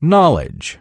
knowledge.